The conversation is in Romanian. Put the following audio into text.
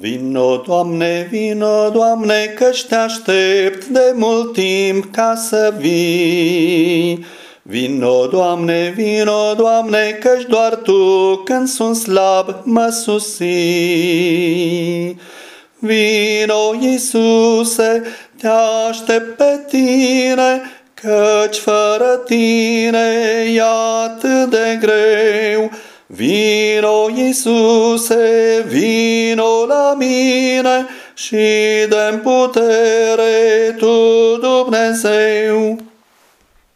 Vino, Doamne, vino, Doamne, că te aștept de mult timp ca să vii. Vino, Doamne, vino, Doamne, căci doar Tu, când sunt slab, mă susi. Vino, Iisuse, te aștept pe Tine, căci fără Tine e atât de greu. Vino, Iisuse, vino la mine și dă putere Tu, Dumnezeu.